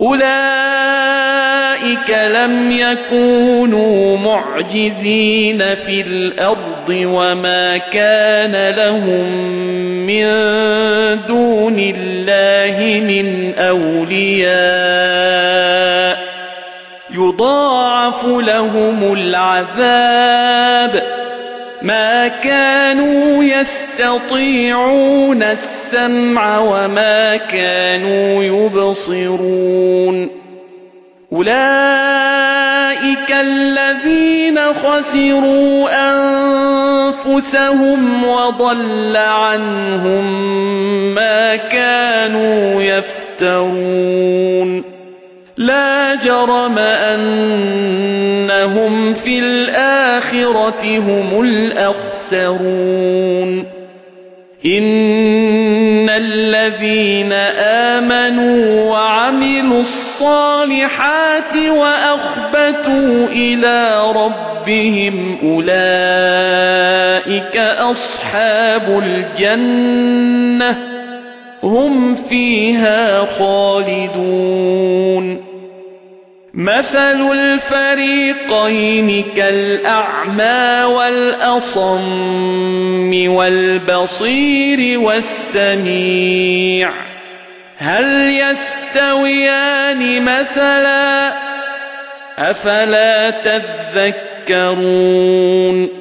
أُولَئِكَ لَمْ يَكُونُوا مُعْجِزِينَ فِي الْأَرْضِ وَمَا كَانَ لَهُم مِّن دُونِ اللَّهِ مِنْ أَوْلِيَاءَ يُضَاعَفُ لَهُمُ الْعَذَابُ مَا كَانُوا يَسْتَطِيعُونَ السَّمْعَ وَمَا كَانُوا يُبْصِرُونَ. أُولَئِكَ الَّذِينَ خَسِرُوا أَنفُسَهُمْ وَضَلَّ عَنْهُم مَّا كَانُوا يَفْتَرُونَ. لا جرم أنهم في الآخرة هم الأخسرون. الذين آمنوا وعملوا الصالحات وأخبتوا إلى ربهم أولئك أصحاب الجنة هم فيها خالدون مثل الفريقين كالأعمى والأصم والبصير والسميع. هل يستويان مثلا؟ أفلا تذكرون؟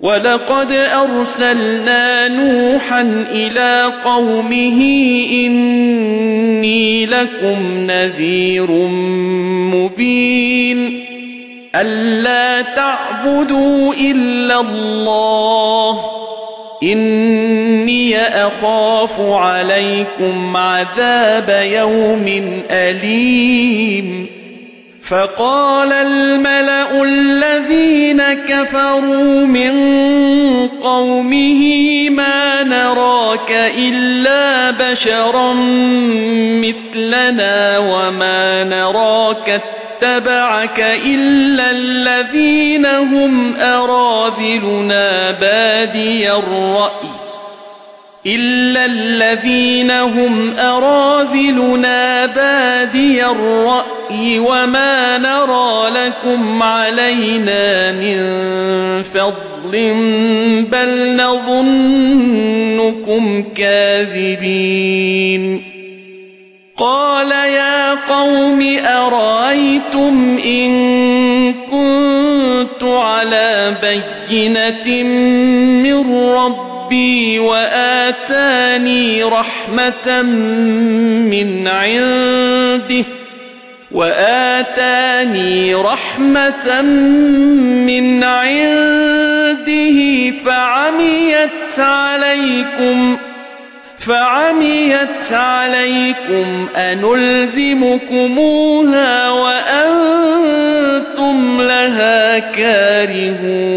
وَلَقَدْ أَرْسَلْنَا نُوحًا إِلَى قَوْمِهِ إِنِّي لَكُمْ نَذِيرٌ مُبِينٌ أَلَّا تَعْبُدُوا إِلَّا اللَّهَ إِنِّي أَخَافُ عَلَيْكُمْ عَذَابَ يَوْمٍ أَلِيمٍ فَقَالَ الْمَلَأُ الَّذِينَ كَفَرُوا مِنْ قَوْمِهِ مَا نَرَاكَ إِلَّا بَشَرًا مِثْلَنَا وَمَا نَرَاكَ اتَّبَعَكَ إِلَّا الَّذِينَ هُمْ أَرَاذِلُنَا بَادِيَ الرَّأْيِ إِلَّا الَّذِينَ هُمْ أَرَاذِلُنَا بَادِيَ الرَّأْيِ وَمَا نَرَى لَكُمْ عَلَيْنَا مِنْ فَضْلٍ بَلْ نَظُنُّكُمْ كَاذِبِينَ. قَالَ يَا قَوْمِ أَرَأَيْتُمْ إِن كُنتُ عَلَى بَيِّنَةٍ مِّن رَّبِّي وَآتَانِي رَحْمَةً مِّنْ عِندِهِ وَآتَانِي رَحْمَةً مِّنْ عِندِهِ فَعَمِيَتْ عَلَيْكُمْ فَعَمِيَتْ عَلَيْكُمْ أَنُلْزِمُكُمُوهَا وَأَنتُمْ لَهَا كَارِهُونَ